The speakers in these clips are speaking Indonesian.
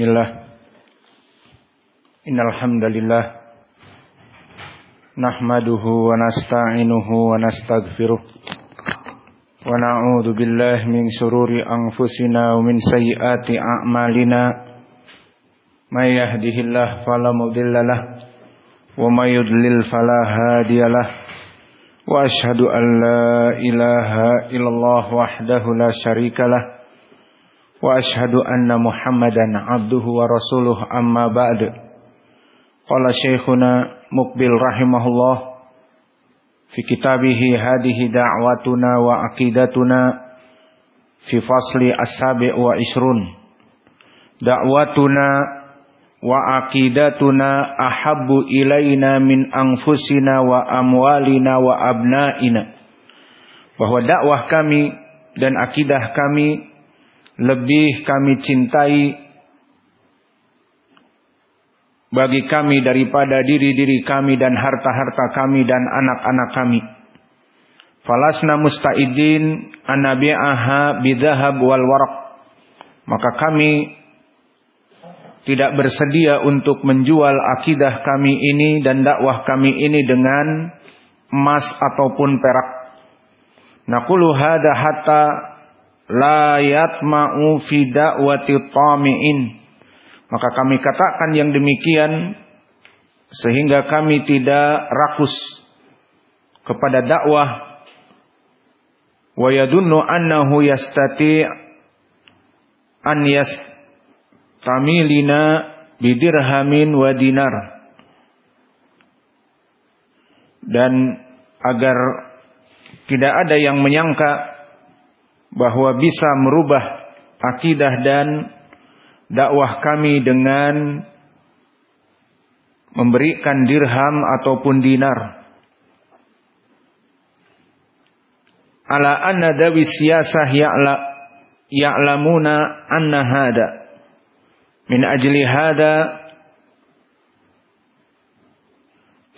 Bismillah. Innal hamdalillah nahmaduhu wa nasta'inuhu wa nastaghfiruh min shururi anfusina wa min sayyiati a'malina. May yahdihillahu wa may yudlil fala hadiyalah wa ashhadu illallah wahdahu la syarikalah وأشهد أن محمدا عبده ورسوله أما بعد قال شيخنا مقبل رحمه الله في كتابه هذه دعوتنا وعقيدتنا في فصل السابع وعشرون دعوتنا وعقيدتنا أحب إلينا من أنفسنا وأموالنا وأبنائنا bahwa dakwah kami dan akidah kami lebih kami cintai bagi kami daripada diri-diri kami dan harta-harta kami dan anak-anak kami. Falasna musta'idin anabi'aha bidhahab wal warak. Maka kami tidak bersedia untuk menjual akidah kami ini dan dakwah kami ini dengan emas ataupun perak. Hadha hatta la yatma'u fi da'wati tami'in. Maka kami katakan yang demikian sehingga kami tidak rakus kepada dakwah wa yadunnu annahu yastati an yastamilina bidirhamin wa dinar dan agar tidak ada yang menyangka bahwa bisa merubah akidah dan dakwah kami dengan memberikan dirham ataupun dinar. Ala anna dawi siyasah ya'la ya'lamuna anna hada. Min ajli hada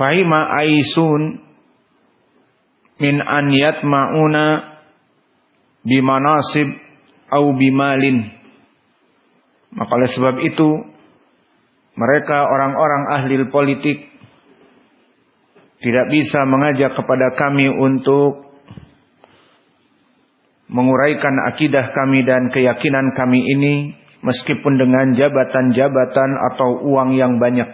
fahima aisun min an yatma'una bimanasib au bimalin. Maka oleh sebab itu mereka orang-orang ahli politik tidak bisa mengajak kepada kami untuk menguraikan akidah kami dan keyakinan kami ini meskipun dengan jabatan-jabatan atau uang yang banyak.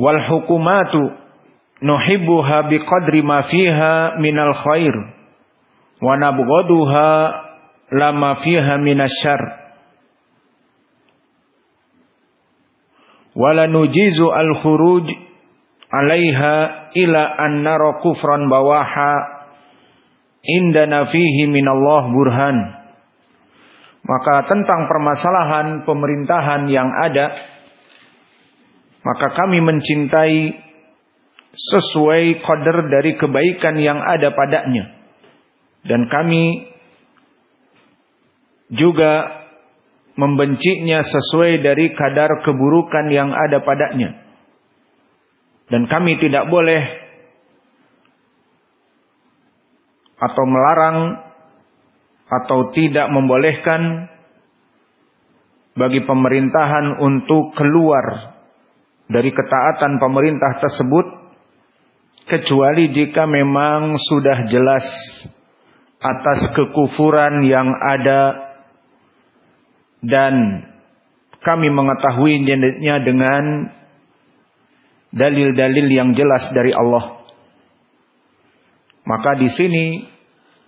Wal hukumatu nuhibbuha biqadri ma fiha minal khair. Wa nabghaduha lama fiha minasyarr wala nujizu al khuruj alaiha ila an nara kufran bawaha. Indana fihi minallah burhan. Maka tentang permasalahan pemerintahan yang ada maka kami mencintai sesuai qadar dari kebaikan yang ada padanya. Dan kami juga membencinya sesuai dari kadar keburukan yang ada padanya. Dan kami tidak boleh atau melarang atau tidak membolehkan bagi pemerintahan untuk keluar dari ketaatan pemerintah tersebut kecuali jika memang sudah jelas atas kekufuran yang ada dan kami mengetahuinya dengan dalil-dalil yang jelas dari Allah. Maka di sini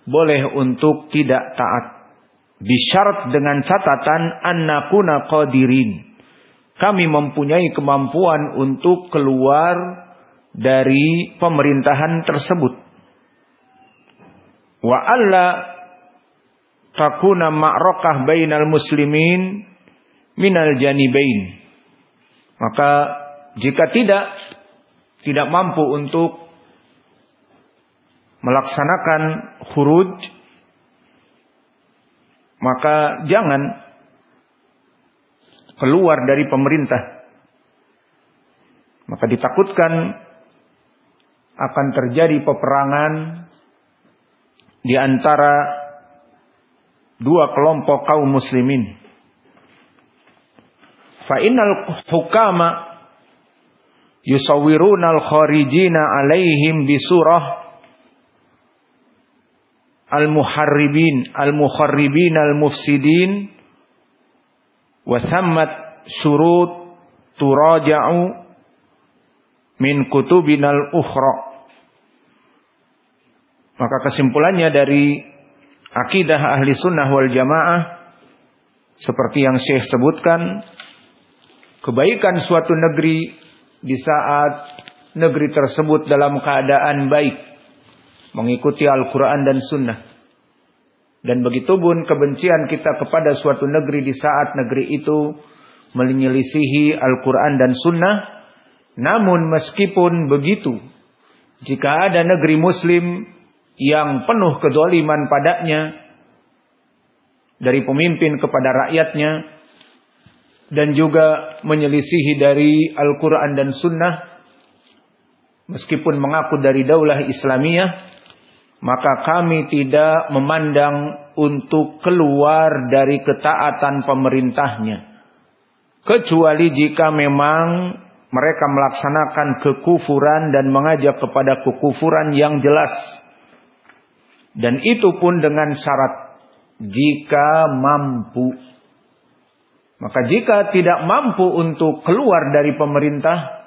boleh untuk tidak taat. Bisyarat dengan catatan annakuna qadirin. Kami mempunyai kemampuan untuk keluar dari pemerintahan tersebut. Wa alla takuna ma'rakah bainal muslimin minal janibain. Maka jika tidak tidak mampu untuk melaksanakan khuruj maka jangan keluar dari pemerintah. Maka ditakutkan akan terjadi peperangan di antara dua kelompok kaum muslimin. Fa innal hukama yusawwiruna al-kharijina alaihim bi surah al-muharribin al-mukharribin al-mufsidin wa thammat syurut turaja'u min kutubinal ukhra. Maka kesimpulannya dari akidah ahli sunnah wal jamaah seperti yang Syekh sebutkan kebaikan suatu negeri di saat negeri tersebut dalam keadaan baik mengikuti Al-Quran dan Sunnah. Dan begitu pun kebencian kita kepada suatu negeri di saat negeri itu menyelisihi Al-Quran dan Sunnah namun meskipun begitu jika ada negeri muslim yang penuh kedoliman padanya dari pemimpin kepada rakyatnya dan juga menyelisihi dari Al-Quran dan Sunnah meskipun mengaku dari daulah Islamiyah maka kami tidak memandang untuk keluar dari ketaatan pemerintahnya. Kecuali jika memang mereka melaksanakan kekufuran dan mengajak kepada kekufuran yang jelas dan itu pun dengan syarat jika mampu. Maka jika tidak mampu untuk keluar dari pemerintah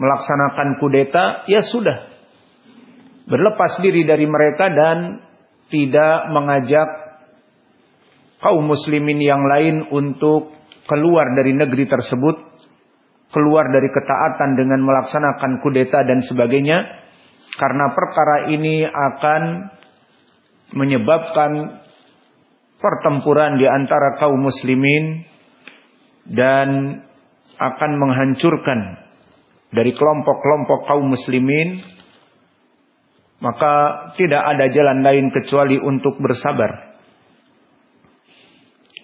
melaksanakan kudeta, ya sudah. Berlepas diri dari mereka dan tidak mengajak kaum muslimin yang lain untuk keluar dari negeri tersebut, keluar dari ketaatan dengan melaksanakan kudeta dan sebagainya, karena perkara ini akan menyebabkan pertempuran di antara kaum muslimin dan akan menghancurkan dari kelompok-kelompok kaum muslimin maka tidak ada jalan lain kecuali untuk bersabar.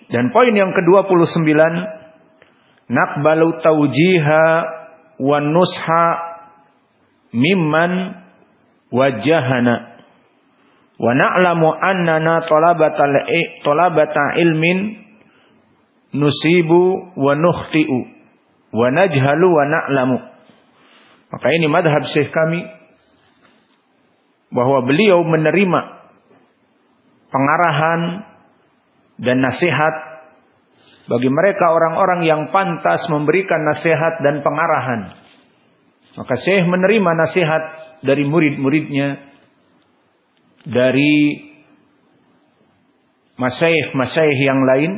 Dan poin yang ke-29 naqbalu taujiha wa nusha mimman wajahana Wa na'lamu annana talabata talabata ilmin nusibu wa nukhti'u wa najhalu wa na'lamu. Maka ini madhab syekh kami bahwa beliau menerima pengarahan dan nasihat bagi mereka orang-orang yang pantas memberikan nasihat dan pengarahan. Maka Syekh menerima nasihat dari murid-muridnya dari masyaih-masyaih yang lain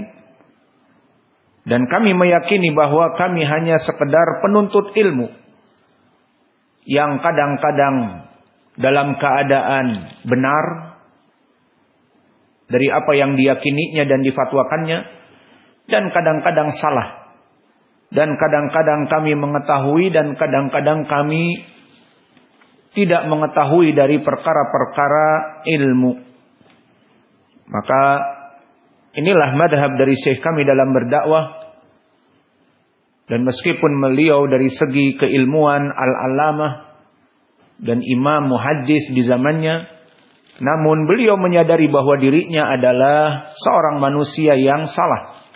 dan kami meyakini bahwa kami hanya sekedar penuntut ilmu yang kadang-kadang dalam keadaan benar dari apa yang diyakininya dan difatwakannya dan kadang-kadang salah dan kadang-kadang kami mengetahui dan kadang-kadang kami tidak mengetahui dari perkara-perkara ilmu. Maka inilah madhab dari syekh kami dalam berdakwah. Dan meskipun beliau dari segi keilmuan al-alamah dan imam muhaddis di zamannya, namun beliau menyadari bahwa dirinya adalah seorang manusia yang salah.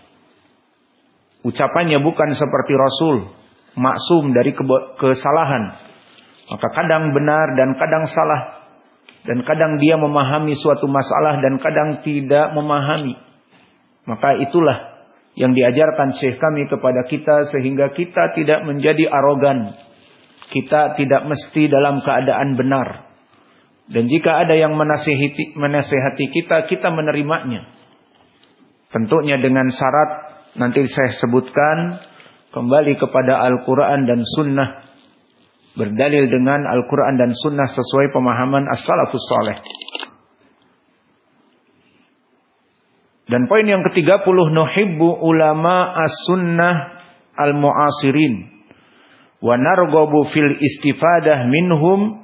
Ucapannya bukan seperti Rasul, maksum dari kesalahan. Maka kadang benar dan kadang salah. Dan kadang dia memahami suatu masalah dan kadang tidak memahami. Maka itulah yang diajarkan Syekh kami kepada kita sehingga kita tidak menjadi arogan. Kita tidak mesti dalam keadaan benar. Dan jika ada yang menasihati, menasihati kita, kita menerimanya. Tentunya dengan syarat nanti saya sebutkan kembali kepada Al-Quran dan Sunnah berdalil dengan Al-Quran dan Sunnah sesuai pemahaman As-Salafus Saleh. Dan poin yang ketiga puluh nuhibbu ulama as-sunnah al-mu'asirin wa nargobu fil istifadah minhum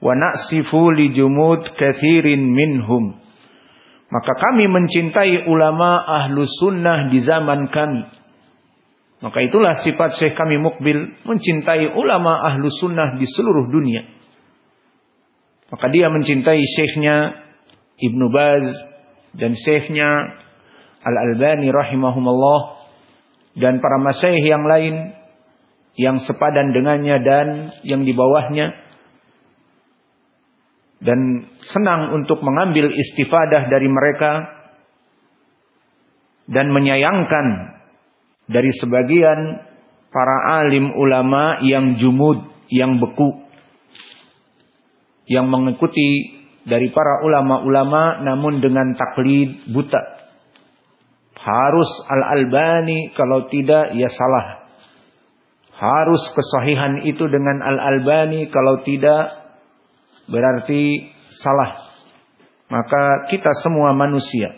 wa na'sifu li jumud kathirin minhum. Maka kami mencintai ulama ahlu sunnah di zaman kami maka itulah sifat Syekh kami Mukbil mencintai ulama ahlu sunnah di seluruh dunia. Maka dia mencintai Syekhnya Ibnu Baz dan Syekhnya Al-Albani rahimahumullah dan para masyayikh yang lain yang sepadan dengannya dan yang di bawahnya dan senang untuk mengambil istifadah dari mereka dan menyayangkan dari sebagian para alim ulama yang jumud, yang beku yang mengikuti dari para ulama-ulama namun dengan taklid buta harus Al-Albani kalau tidak ya salah. Harus kesahihan itu dengan Al-Albani kalau tidak berarti salah. Maka kita semua manusia.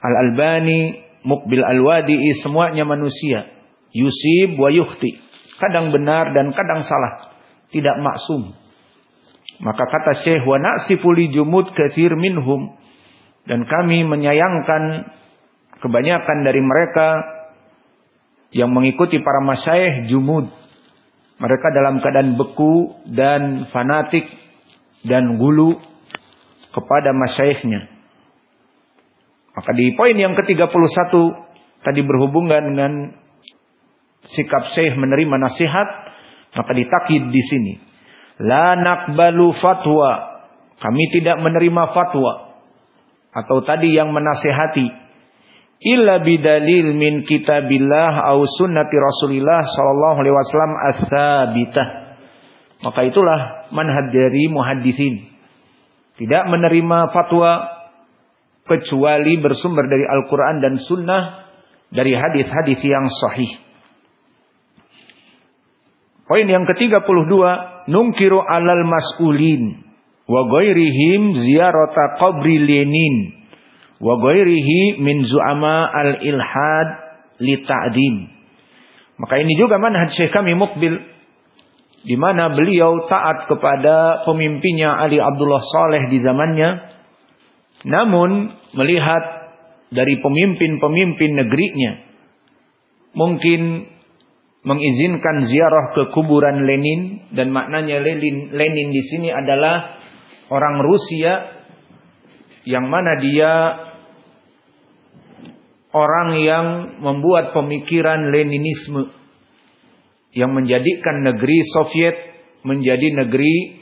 Al-Albani, Mukbil Al-Wadi'i semuanya manusia. Yusib wa yukhti. Kadang benar dan kadang salah. Tidak maksum. Maka kata Syekh wa na'sifu li jumud kathir minhum. Dan kami menyayangkan kebanyakan dari mereka yang mengikuti para masyayikh jumud. Mereka dalam keadaan beku dan fanatik dan gulu kepada masyayikhnya. Maka di poin yang ke-31 tadi berhubungan dengan sikap syekh menerima nasihat, maka ditakid di sini. La nakbalu fatwa. Kami tidak menerima fatwa. Atau tadi yang menasihati illa bidalil min kitabillah au sunnati Rasulillah sallallahu alaihi wasallam as-sabitah. Maka itulah manhaj dari muhaddisin. Tidak menerima fatwa kecuali bersumber dari Al-Qur'an dan sunnah dari hadis-hadis yang sahih. Poin yang ke-32, nungkiru alal mas'ulin wa ghairihim ziyarata qabri Lenin wa ghairihi min zu'ama al-ilhad li ta'dim. Maka ini juga manhaj Syekh kami Mukbil di mana beliau taat kepada pemimpinnya Ali Abdullah Saleh di zamannya. Namun melihat dari pemimpin-pemimpin negerinya mungkin mengizinkan ziarah ke kuburan Lenin dan maknanya Lenin Lenin di sini adalah orang Rusia yang mana dia orang yang membuat pemikiran Leninisme yang menjadikan negeri Soviet menjadi negeri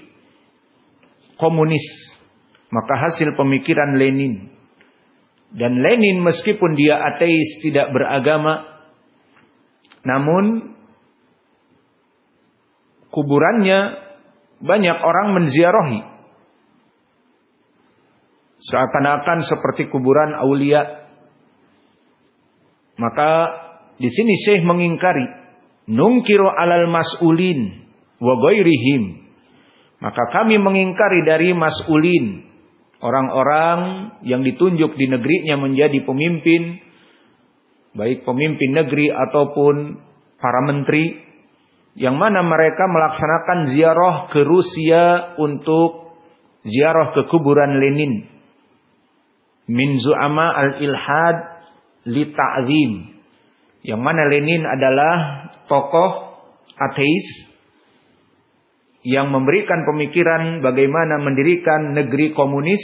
komunis. Maka hasil pemikiran Lenin. Dan Lenin meskipun dia ateis tidak beragama. Namun kuburannya banyak orang menziarahi. Seakan-akan seperti kuburan Aulia maka di sini Syekh mengingkari nungkiru alal mas'ulin wa ghairihim. Maka kami mengingkari dari mas'ulin orang-orang yang ditunjuk di negerinya menjadi pemimpin baik pemimpin negeri ataupun para menteri yang mana mereka melaksanakan ziarah ke Rusia untuk ziarah ke kuburan Lenin min zu'ama al-ilhad li ta'zim. Yang mana Lenin adalah tokoh ateis yang memberikan pemikiran bagaimana mendirikan negeri komunis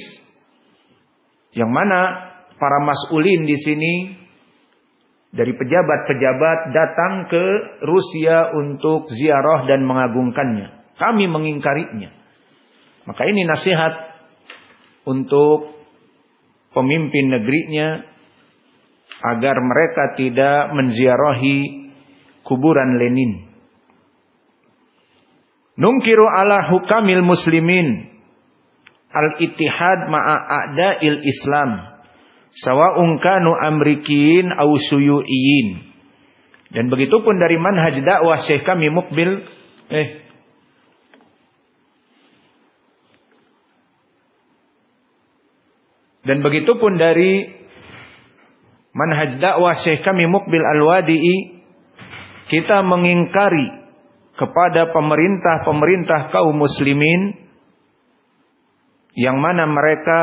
yang mana para mas'ulin di sini dari pejabat-pejabat datang ke Rusia untuk ziarah dan mengagungkannya. Kami mengingkarinya. Maka ini nasihat untuk pemimpin negerinya agar mereka tidak menziarahi kuburan Lenin. Nungkiru ala hukamil muslimin al-ittihad ma'a a'da'il Islam sawa'un kanu amrikin au suyu'iyin. Dan begitu pun dari manhaj dakwah Syekh kami Mukbil eh Dan begitu pun dari manhaj dakwah Syekh kami Mukbil Al-Wadi'i kita mengingkari kepada pemerintah-pemerintah kaum muslimin yang mana mereka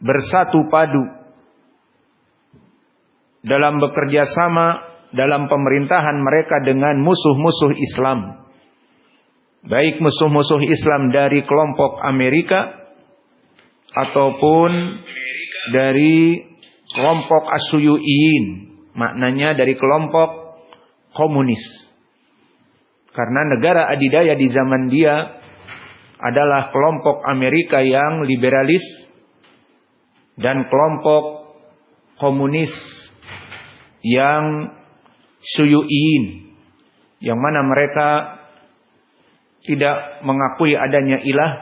bersatu padu dalam bekerja sama dalam pemerintahan mereka dengan musuh-musuh Islam. Baik musuh-musuh Islam dari kelompok Amerika ataupun dari kelompok Asyuyuin, maknanya dari kelompok komunis. Karena negara adidaya di zaman dia adalah kelompok Amerika yang liberalis dan kelompok komunis yang suyuin yang mana mereka tidak mengakui adanya ilah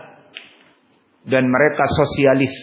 dan mereka sosialis